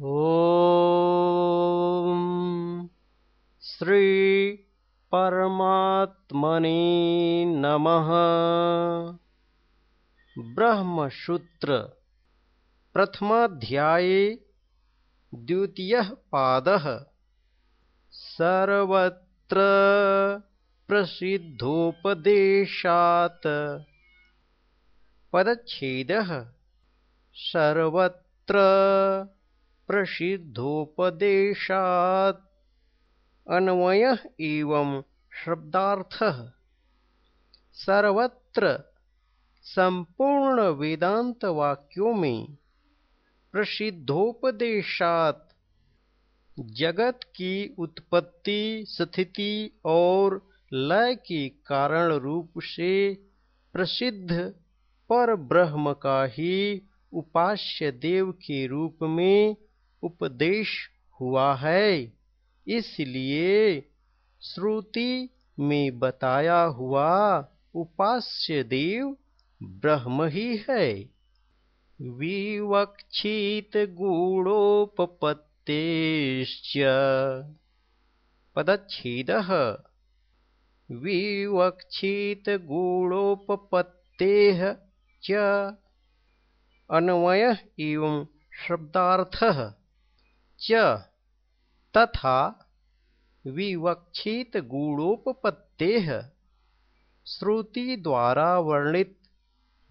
ॐ श्रीपरमात्मने नमः। ब्रह्मसूत्र प्रथमाध्याये द्वितीयः पादः। सर्वत्र प्रसिद्धोपदेशात्। पदच्छेदः सर्वत्र प्रसिद्धोपदेशात्। अन्वयः एवं शब्दार्थः। सर्वत्र संपूर्ण वेदांत वाक्यों में प्रसिद्धोपदेशात। जगत की उत्पत्ति, स्थिति और लय के कारण रूप से प्रसिद्ध पर ब्रह्म का ही उपास्य देव के रूप में उपदेश हुआ है। इसलिए श्रुति में बताया हुआ उपास्य देव ब्रह्म ही है। विवक्षित गूढ़ोपत्तेश्च पदछेद विवक्षित गूढ़ोपत्ते च। अन्वय एवं शब्दार्थ। च तथा विवक्षित गूढ़ोपत्ते श्रुति द्वारा वर्णित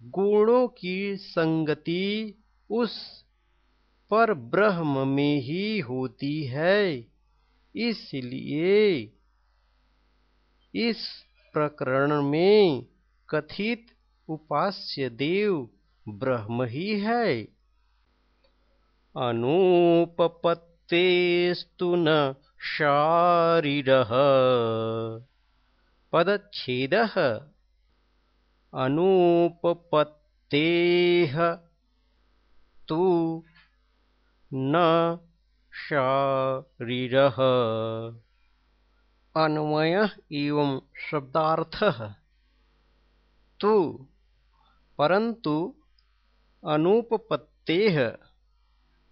गुणों की संगति उस पर ब्रह्म में ही होती है। इसलिए इस प्रकरण में कथित उपास्य देव ब्रह्म ही है। अनुपपत्तेस्तु न शारीरः। पदच्छेदः। अनुपपत्तेः तु न शारीरः। अन्वयः एवं शब्दार्थः। तु परंतु अनुपपत्तेः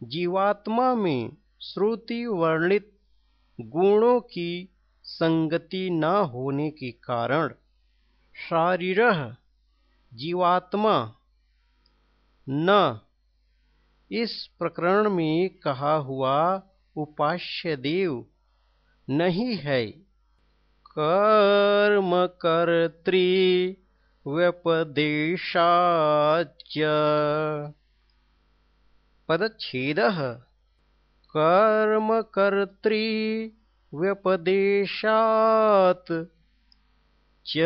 जीवात्मा में श्रुति वर्णित गुणों की संगति न होने के कारण शारीर जीवात्मा न। इस प्रकरण में कहा हुआ उपास्य देव नहीं है। कर्म कर्तृ व्यपदेशाच पदच्छेदः। कर्मकर्तृव्यपदेशात् च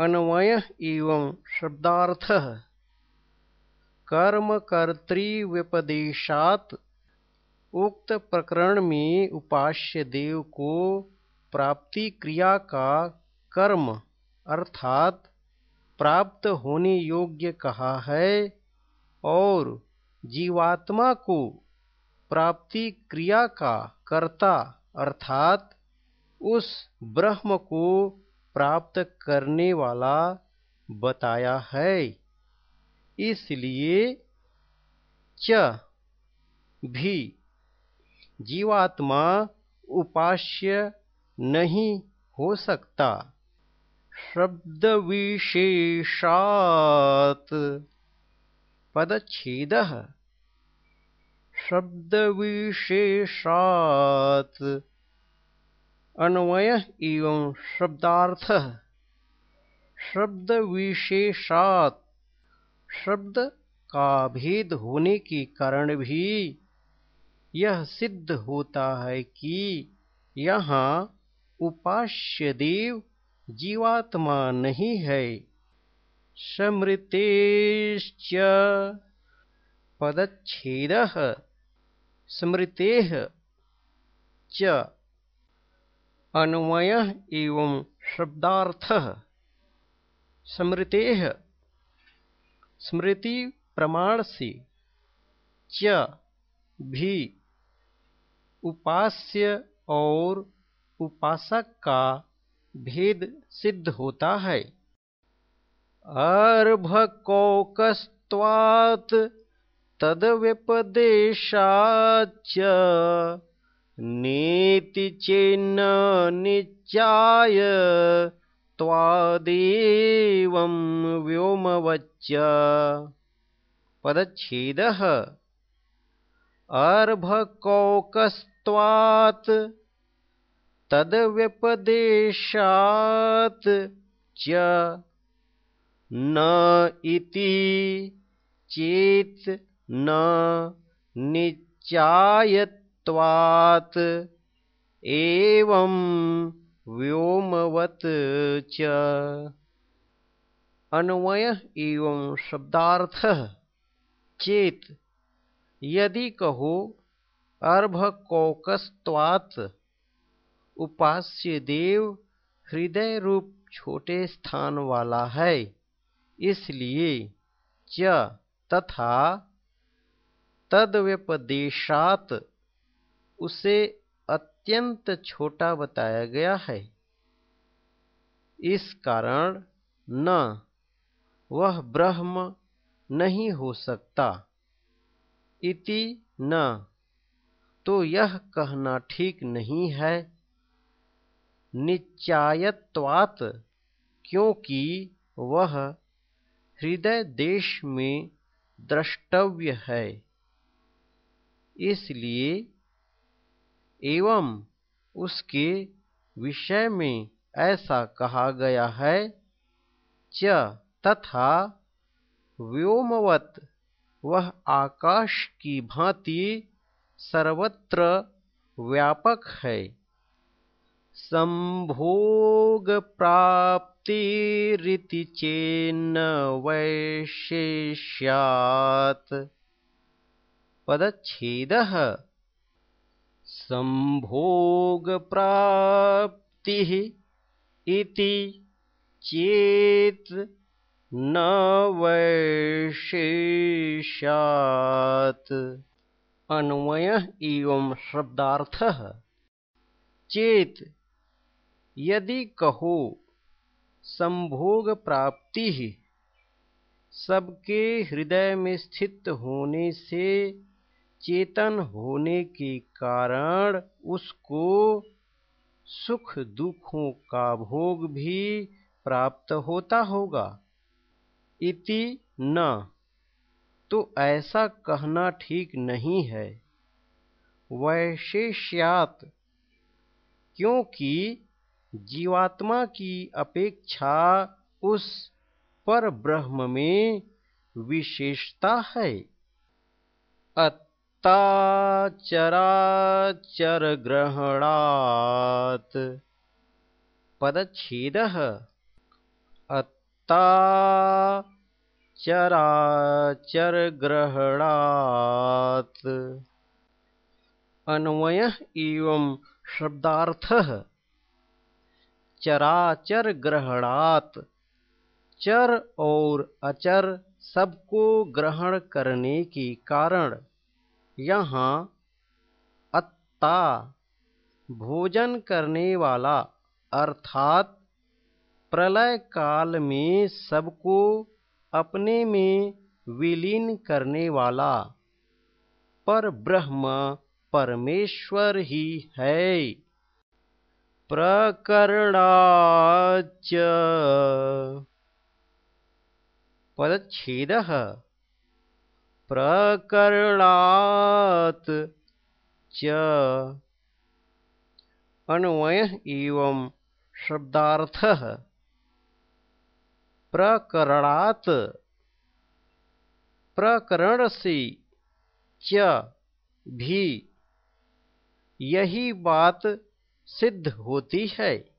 अन्वयः एवं शब्दार्थः। कर्मकर्तृव्यपदेशात् उक्त प्रकरण में उपास्य देव को प्राप्ति क्रिया का कर्म अर्थात प्राप्त होने योग्य कहा है और जीवात्मा को प्राप्ति क्रिया का कर्ता अर्थात उस ब्रह्म को प्राप्त करने वाला बताया है। इसलिए च भी जीवात्मा उपास्य नहीं हो सकता। शब्द विशेषात पदच्छेदः। शब्दविशेषात्। अन्वयः एवं शब्दार्थः। शब्द विशेषात शब्द का भेद होने के कारण भी यह सिद्ध होता है कि यहाँ उपास्य देव जीवात्मा नहीं है। स्मृतेश्च पदच्छेदः स्मृतेः अन्वयः एवं शब्दार्थः स्मृतेः। स्मृति प्रमाण से च। भी। उपास्य और। उपासक। का भेद सिद्ध होता है। अर्भकोकस्त्वात् तद्व्यपदेशाच्च नेति चेन्न निचाय त्वादेवं व्योमवच्च। पदच्छेदः। अर्भकौकस्त्वात् तद्व्यपदेशात् च न इति चेत् न निचायत्वात् एवं व्योमवत् च। अन्वय एवं शब्दार्थ चेत यदि कहो अर्भकौकस्त्वात् उपास्य देव हृदय रूप छोटे स्थान वाला है। इसलिए च तथा तद्व्यपदेशात उसे अत्यंत छोटा बताया गया है। इस कारण न, वह ब्रह्म नहीं हो सकता। इति न तो यह कहना ठीक नहीं है। निचायत्वात क्योंकि वह हृदय देश में द्रष्टव्य है। इसलिए एवं उसके विषय में ऐसा कहा गया है, च तथा व्योमवत, वह आकाश की भांति सर्वत्र व्यापक है। संभोग प्राप्ति चेन्न वैशेष्यात्। पदछेद संभोग प्राप्ति इति चेत न वैशेष्यात्। अन्वय एवं शब्दार्थ। चेत यदि कहो संभोग प्राप्ति ही। सबके हृदय में स्थित होने से चेतन होने के कारण उसको सुख दुखों का भोग भी प्राप्त होता होगा। इति न। तो ऐसा कहना ठीक नहीं है। वैशेष्यात। क्योंकि जीवात्मा की अपेक्षा उस पर ब्रह्म में विशेषता है। अत्ताचराचर ग्रहणात् पदछेद अत्ता चराचर ग्रहणात् अन्वय एवं शब्दार्थ। चराचर ग्रहणात्। चर और अचर सबको ग्रहण करने के कारण यहाँ अत्ता, भोजन करने वाला अर्थात प्रलय काल में सबको अपने में विलीन करने वाला। पर ब्रह्म परमेश्वर ही है। प्रकरणाच पदछेद प्रकरणात् च। अन्वय एवं शब्दार्थः। प्रकरणात्। प्रकरण से च भी। यही बात सिद्ध होती है।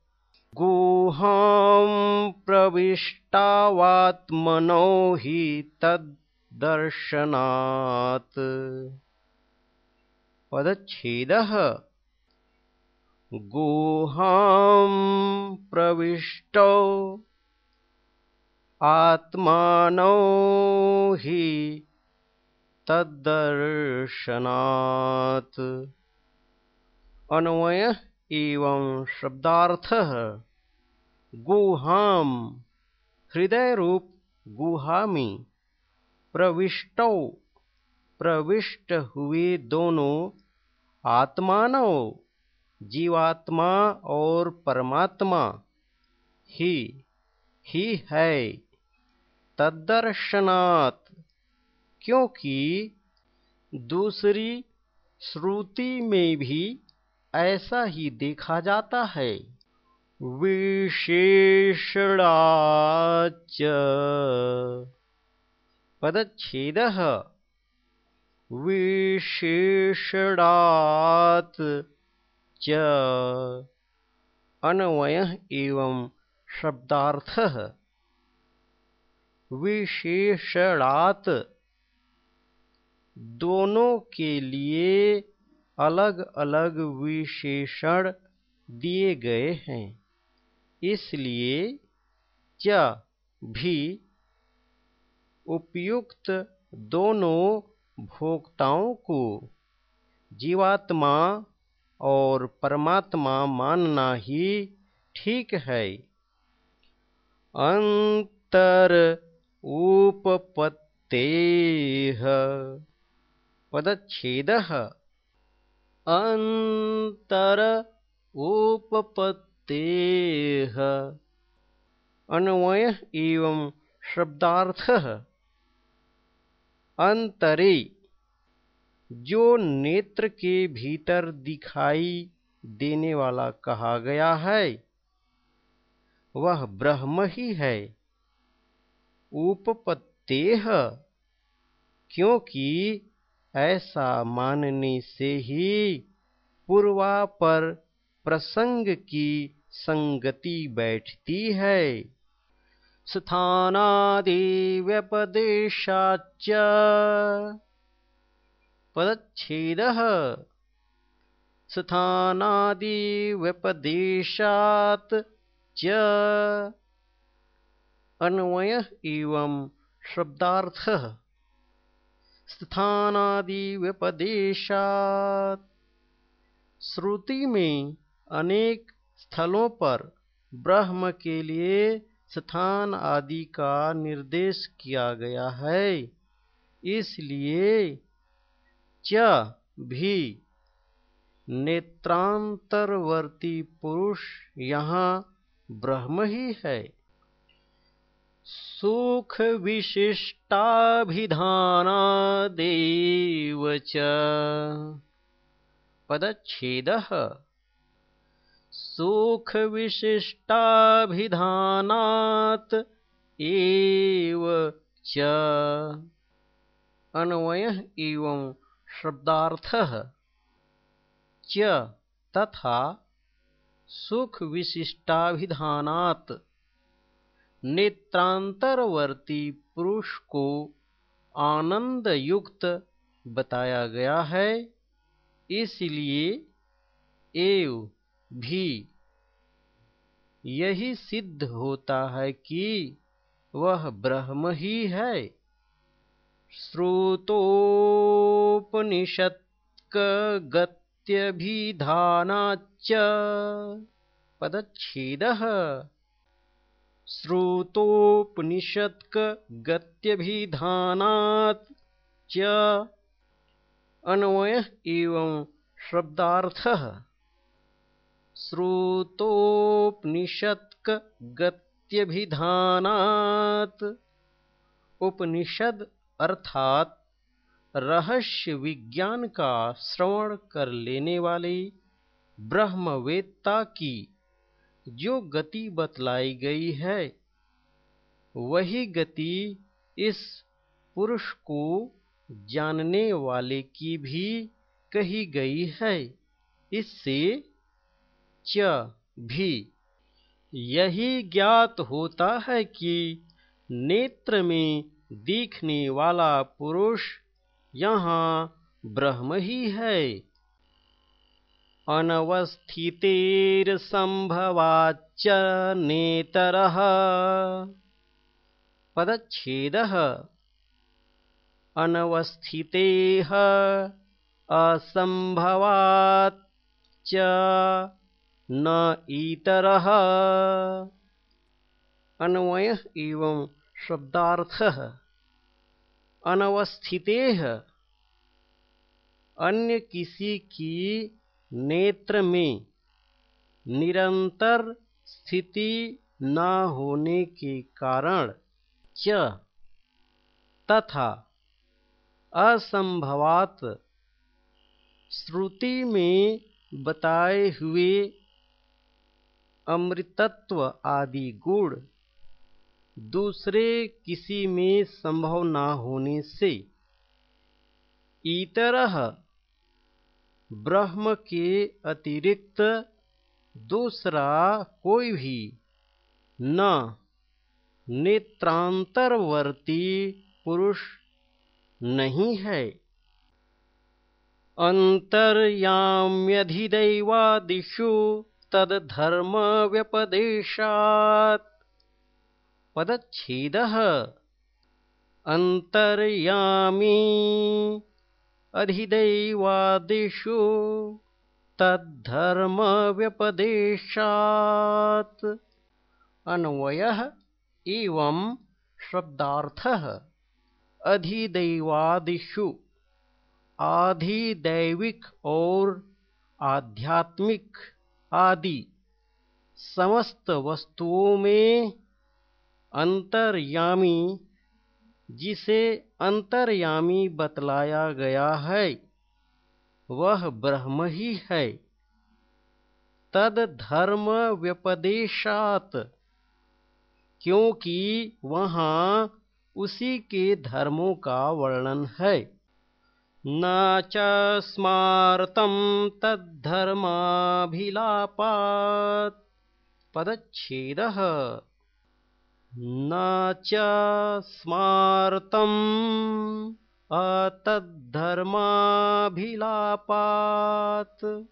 गुहां प्रविष्टावात्मनो ही तदर्शनात् पदच्छेदः। गुहां प्रविष्टौ आत्मानो हि तद्दर्शनात्। अन्वय। एवं शब्दार्थ गुहाम हृदय रूप गुहा में प्रविष्टौ, प्रविष्ट हुए दोनों आत्मानव जीवात्मा और परमात्मा। ही ही है। तदर्शनात् क्योंकि दूसरी श्रुति में भी ऐसा ही देखा जाता है। विशेषणाच पदछेद विशेषणात् च। अन्वय एवं शब्दार्थ। विशेषणात् दोनों के लिए अलग अलग विशेषण दिए गए हैं। इसलिए च भी उपयुक्त दोनों भोक्ताओं को जीवात्मा और परमात्मा मानना ही ठीक है। अंतर उपपत्ते पदछेद अंतर उपपत्ते। अन्वय एवं शब्दार्थ। अंतरे, जो नेत्र के भीतर दिखाई देने वाला कहा गया है, वह ब्रह्म ही है। उपपत्तेह क्योंकि ऐसा मानने से ही पूर्वा पर प्रसंग की संगति बैठती है। स्थानादि व्यपदेशाच पदच्छेदः स्थानादिव्यपदेशात् च। अन्वय एवं शब्दार्थः। स्थानादिव्यपदेशात्। श्रुति में अनेक स्थलों पर ब्रह्म के लिए स्थान आदि का निर्देश किया गया है। इसलिए च भी नेत्रांतरवर्ती पुरुष यहाँ ब्रह्म ही है। सुख विशिष्टाभिधानादेव च। पदच्छेदः। सुख विशिष्टाभिधानात् एव च। अन्वय एवं शब्दार्थ। च तथा सुख विशिष्टाभिधानात् नेत्रांतरवर्ती पुरुष को आनंद युक्त बताया गया है। इसलिए एव भी यही सिद्ध होता है कि वह ब्रह्म ही है। श्रुतोपनिषत्कगत्यभिधानाच्च पदच्छेदः श्रुतोपनिषत्कगत्यभिधानात् च एवं शब्दार्थः। श्रुतोपनिषत्कगत्यभिधानात्। उपनिषद अर्थात रहस्य विज्ञान का श्रवण कर लेने वाले ब्रह्मवेत्ता की जो गति बतलाई गई है, वही गति इस पुरुष को जानने वाले की भी कही गई है। इससे च भी यही ज्ञात होता है कि नेत्र में दिखने वाला पुरुष यहाँ ब्रह्म ही है। अनवस्थितेर्सम्भवाच्च नेतरः। पदच्छेदः। अनवस्थितेः असम्भवाच्च न इतरः। अन्वय एवं शब्दार्थः। अनवस्थितेः अन्य किसी की नेत्र में निरंतर स्थिति न होने के कारण च तथा असंभवात श्रुति में बताए हुए अमृतत्व आदि गुण दूसरे किसी में संभव न होने से इतर ब्रह्म के अतिरिक्त दूसरा कोई भी न नेत्रांतरवर्ती पुरुष नहीं है। अन्तर्याम्यधिदैवादिषु तद्धर्मव्यपदेशात्। पदच्छेदः। अन्तर्यामी अधिदैवादिषु तद्धर्मव्यपदेशात्। अन्वयः एवं शब्दार्थः। अधिदैवादिषु। आधिदैविक और आध्यात्मिक आदि। समस्त वस्तुओं में अंतर्यामी जिसे अंतर्यामी बतलाया गया है, वह ब्रह्म ही है। तद धर्म व्यपदेशात, क्योंकि वहाँ उसी के धर्मों का वर्णन है। न च स्मार्तं तद्धर्माभिलापात्। पदच्छेदः। न च स्मार्तम् अतद्धर्माभिलापात्।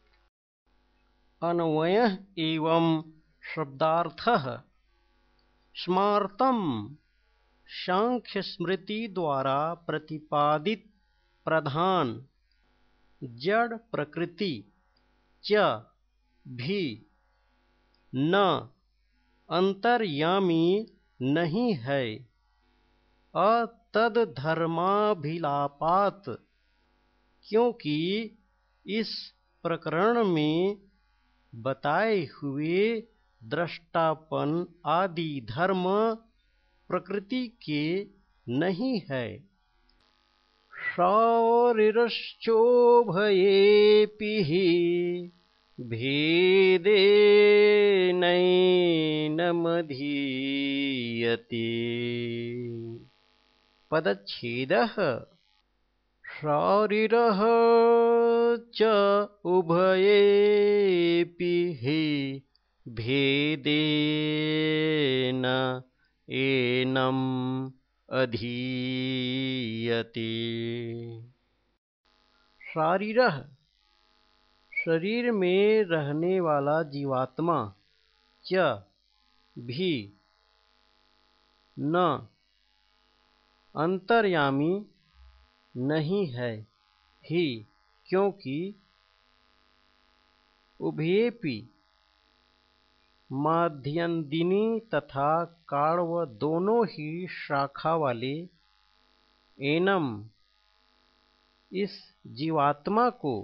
अन्वयः एवं शब्दार्थः। स्मार्तम सांख्य स्मृति द्वारा प्रतिपादित प्रधान। जड़ प्रकृति च भी न अंतर्यामी नहीं है। अतद्धर्माभिलापात, क्योंकि इस प्रकरण में बताए हुए दृष्टापन आदि धर्म प्रकृति के नहीं है। शौरिश्चोभयेऽपि भेदेनैनमधीयते पदच्छेदः शौरिरः च उभयेऽपि भेदेन एनम् अधीयते। शारीर शरीर में रहने वाला जीवात्मा च भी न अंतर्यामी नहीं है ही, क्योंकि उभयेपि माध्यन्दिनी तथा काण्व दोनों ही शाखा वाले एनम इस जीवात्मा को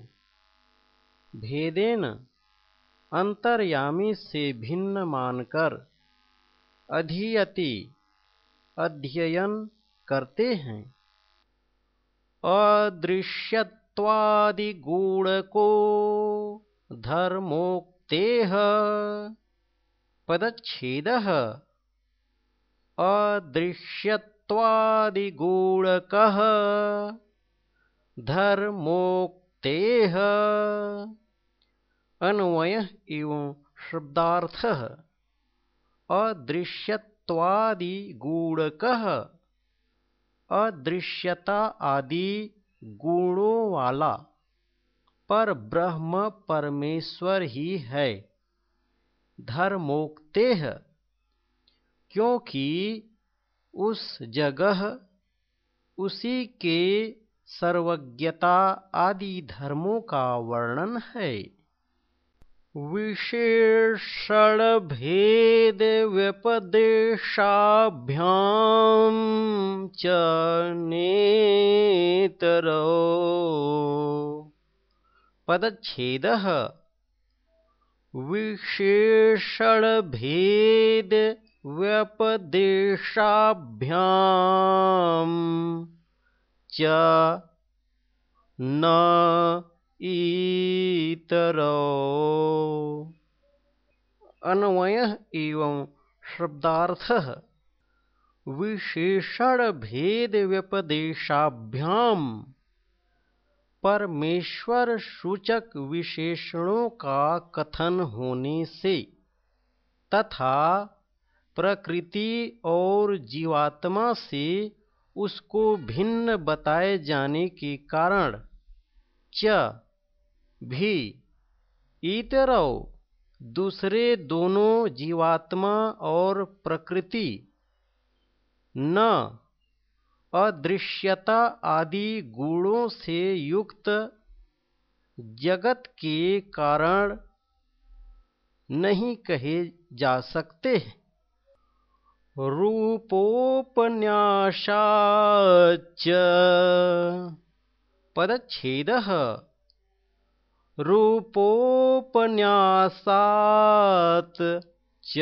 भेदेन अंतर्यामी से भिन्न मानकर अधियति अध्ययन करते हैं। अदृश्यत्वादिगुण को धर्मोक्तेह पदच्छेदः। धर्मोक्तेः अन्वयः एवं शब्दार्थः अदृश्यत्वादिगुणकः अदृश्यता आदि गुणों वाला पर ब्रह्म परमेश्वर ही है, धर्मोक्ते, क्योंकि उस जगह, उसी के सर्वज्ञता आदि धर्मों का वर्णन है। विशेषणभेदव्यपदेशाभ्यां च नेतरो। पदच्छेदः। विशेषणभेदव्यपदेशाभ्यां च न अन्वय एवं शब्दार्थः विशेषण भेद व्यपदेशाभ्याम परमेश्वर सूचक विशेषणों का कथन होने से तथा प्रकृति और जीवात्मा से उसको भिन्न बताए जाने के कारण च भी इतरव दूसरे दोनों जीवात्मा और प्रकृति, न अदृश्यता आदि गुणों से युक्त जगत के कारण नहीं कहे जा सकते। रूपोपन्यासाच पदछेद रूपोपन्यासात च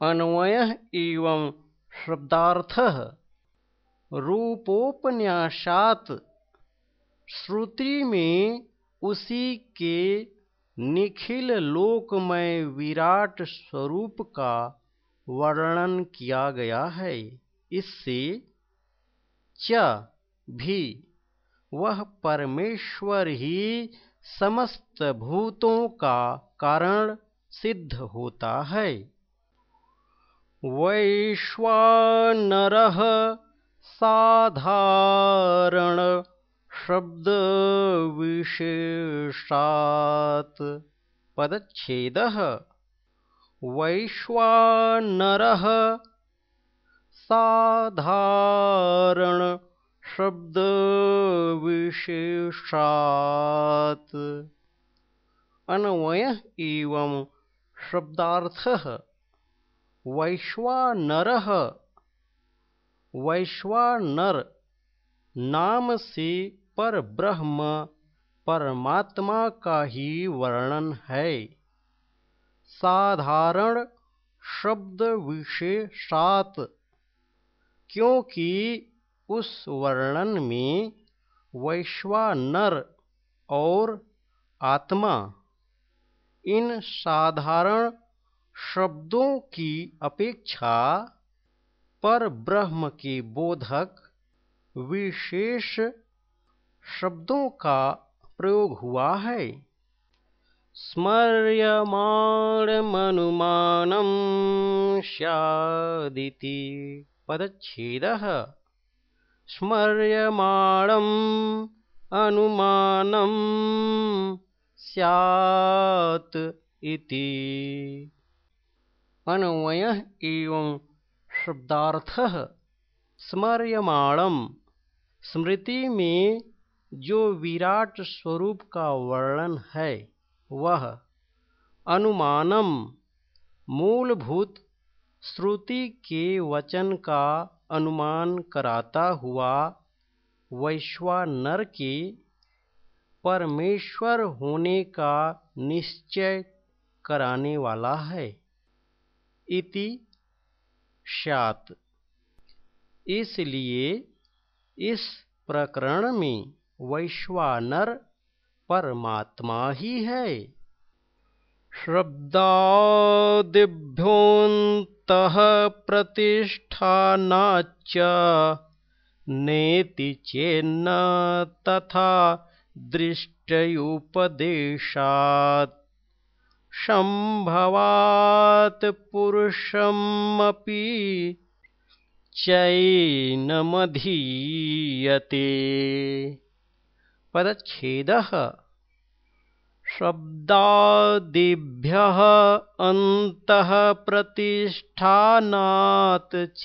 अन्वय एवं शब्दार्थ रूपोपन्यासात श्रुति में उसी के निखिल लोकमय विराट स्वरूप का वर्णन किया गया है। इससे च भी वह परमेश्वर ही समस्त भूतों का कारण सिद्ध होता है। वैश्वानरः साधारण शब्दविशेषात् पदच्छेदः। वैश्वानरः साधारण शब्दविशेषात्। अन्वय एवं शब्दार्थः। वैश्वानर। वैश्वानर नाम से पर ब्रह्म, परमात्मा का ही वर्णन है। साधारण शब्द विशेषात क्योंकि उस वर्णन में वैश्वानर और आत्मा इन साधारण शब्दों की अपेक्षा पर ब्रह्म के बोधक विशेष शब्दों का प्रयोग हुआ है। स्मर्यमाणमनुमानं स्यादिति पदच्छेदः स्मर्यमाणम् अनुमानं स्यात् इति। अन्वय एवं शब्दार्थ स्मर्यमाणम। स्मृति में जो विराट स्वरूप का वर्णन है, वह अनुमानम मूलभूत श्रुति के वचन का अनुमान कराता हुआ वैश्वानर के परमेश्वर होने का निश्चय कराने वाला है। इति स्यात् इसलिए इस प्रकरण में वैश्वानर परमात्मा ही है। शब्दादिभ्योऽन्तः प्रतिष्ठानाच्च नेति चेन्न तथा दृष्टयुपदेशात्। सम्भवात् पुरुषमपि चैनमधीयते। पदच्छेदः शब्दादिभ्यः अन्तः प्रतिष्ठानात् च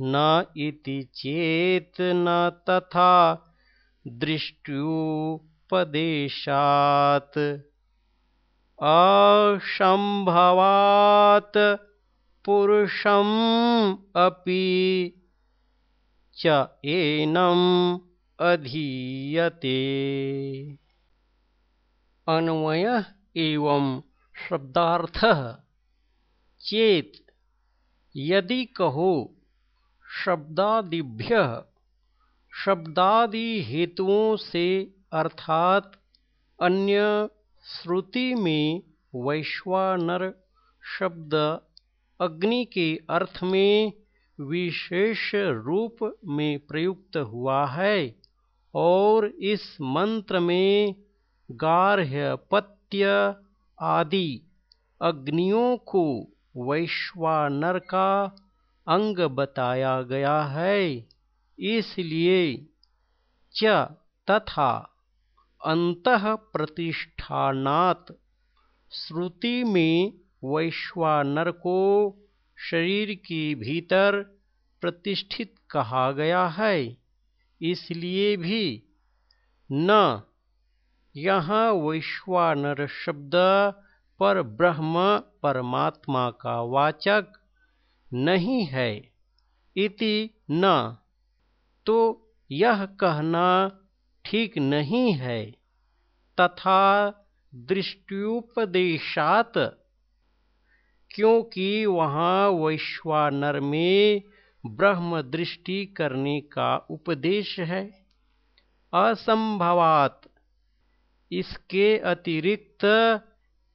न इति चेत् न तथा दृष्ट्युपदेशात्। असम्भवात् पुरुषम् अपि च एनम् अधीयते अन्वय एवं शब्दार्थ। चेत, यदि कहो, शब्दादिभ्य शब्दादि हेतुओं से अर्थात अन्य श्रुति में वैश्वानर शब्द अग्नि के अर्थ में विशेष रूप में प्रयुक्त हुआ है और इस मंत्र में गार्हपत्य आदि। अग्नियों को वैश्वानर का अंग बताया गया है। इसलिए च तथा अंत प्रतिष्ठानात श्रुति में वैश्वानर को शरीर के भीतर प्रतिष्ठित कहा गया है। इसलिए भी न यहाँ वैश्वानर शब्द पर ब्रह्म परमात्मा का वाचक नहीं है इति न। तो यह कहना ठीक नहीं है। तथा दृष्टुपदेशात क्योंकि वहाँ वैश्वानर में ब्रह्म दृष्टि करने का उपदेश है। असंभवात। इसके अतिरिक्त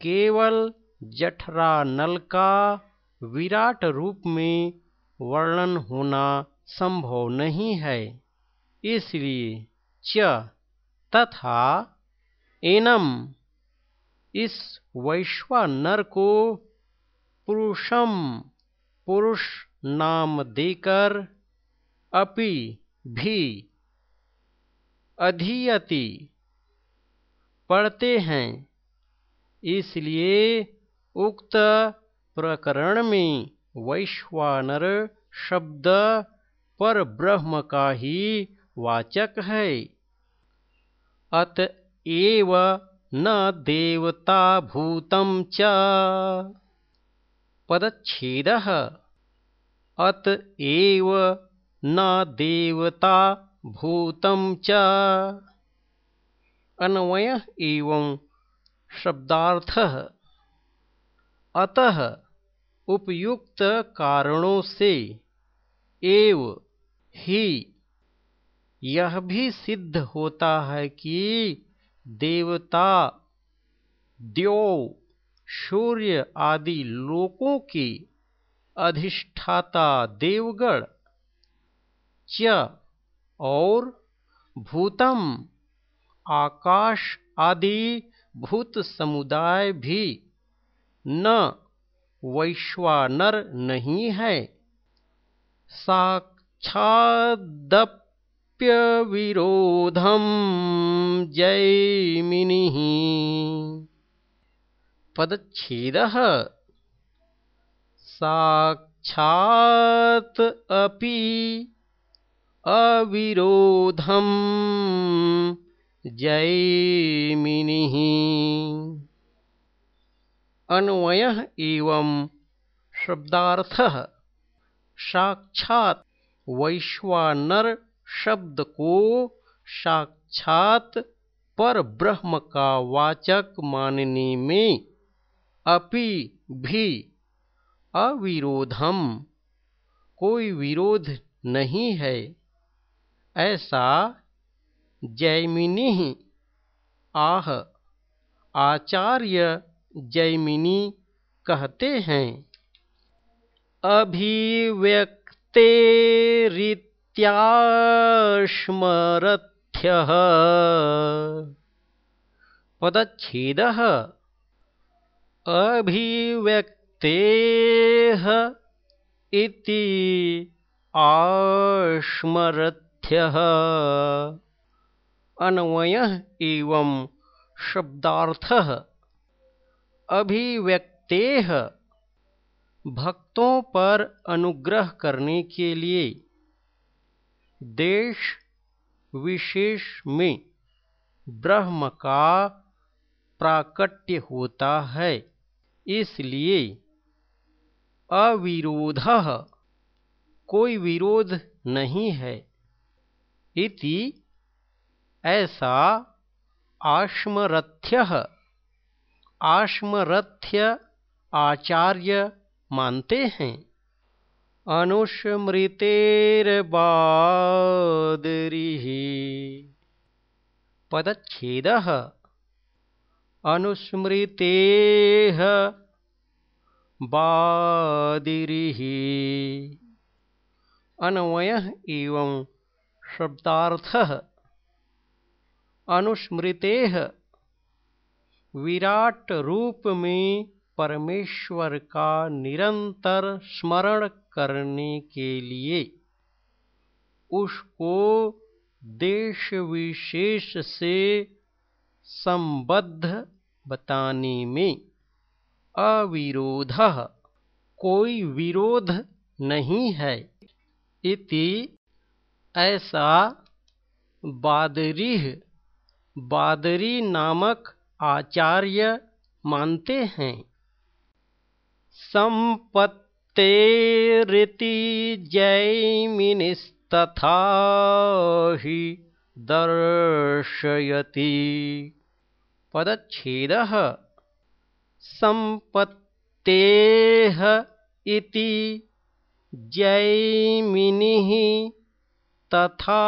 केवल जठरा नल का विराट रूप में वर्णन होना संभव नहीं है। इसलिए च तथा एनम। इस वैश्वानर को पुरुषम पुरुष नाम देकर अपि भी अधीयति। पढ़ते हैं। इसलिए उक्त प्रकरण में वैश्वानर शब्द पर ब्रह्म का ही वाचक है। अतएव न देवता भूतं च। पदच्छेदः। अतएव न देवता भूतं च। अन्वय एवं शब्दार्थ। अतः उपयुक्त कारणों से एव ही यह भी सिद्ध होता है कि देवता, द्यो सूर्य आदि लोकों के अधिष्ठाता देवगण, च और भूतम आकाश आदि भूत समुदाय भी न वैश्वानर नहीं है। साक्षादप विरोधम जैमिनि। पदछेद साक्षात् अपि अविरोधम जैमिनि अन्वय एवं शब्दार्थ साक्षात वैश्वानर शब्द को साक्षात पर ब्रह्म का वाचक मानने में अपि भी अविरोधम। कोई विरोध नहीं है। ऐसा जैमिनी आह आचार्य जैमिनी कहते हैं। अभिव्यक्तेरित त्याश्मरथ्यः पदच्छेदः अभिव्यक्तेः इति आश्मरथ्यः। अन्वयः एवं शब्दार्थः। अभिव्यक्तेः भक्तों पर अनुग्रह करने के लिए देश विशेष में ब्रह्म का प्राकट्य होता है। इसलिए अविरोध कोई विरोध नहीं है। इति ऐसा आश्मरथ्य आश्मरथ्य आचार्य मानते हैं। अनुस्मृतेर्बादरिः। पदच्छेदः अनुस्मृतेः बादिरिः। अन्वयः एवं शब्दार्थः। अनुस्मृतेः विराट रूप में परमेश्वर का निरंतर स्मरण करने के लिए उसको देश विशेष से संबद्ध बताने में अविरोध कोई विरोध नहीं है। इति ऐसा बादरी बादरी नामक आचार्य मानते हैं। सम्पत्तेरिति जैमिनिस्तथा हि दर्शयति। पदच्छेदः सम्पत्तेः इति जैमिनिः तथा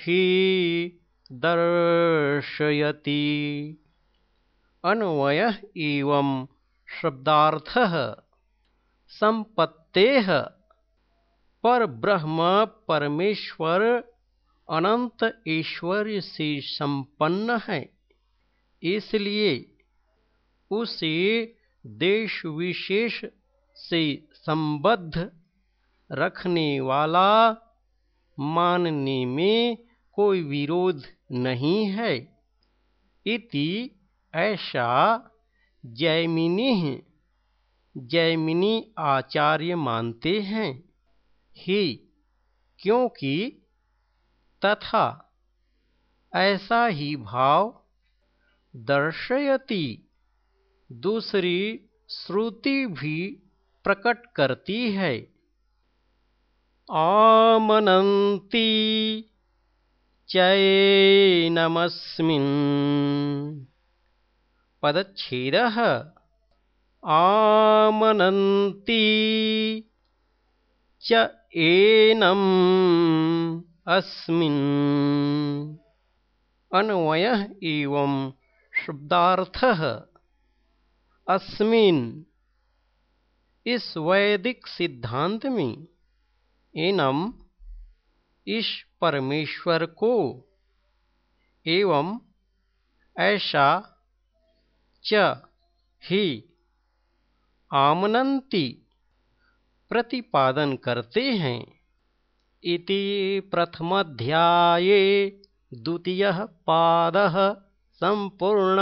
हि दर्शयति। अन्वयः एवं शब्दार्थ संपत्ते पर ब्रह्म, परमेश्वर, अनंत ऐश्वर्य से संपन्न है। इसलिए उसे देश विशेष से संबद्ध रखने वाला मानने में कोई विरोध नहीं है। इति ऐसा जैमिनी जैमिनी आचार्य मानते हैं। ही, क्योंकि तथा ऐसा ही भाव दर्शयति। दूसरी श्रुति भी प्रकट करती है। आमनती चैनमस्मिन् पदच्छेदः आमनन्ति च एनम् अस्मिन्। अन्वयः एवं शब्दार्थः अस्मिन्। इस वैदिक सिद्धांत में एनम इस परमेश्वर को। एवं ऐसा च ही आमनंती प्रतिपादन करते हैं। इति प्रथमाध्याये द्वितीय पाद संपूर्ण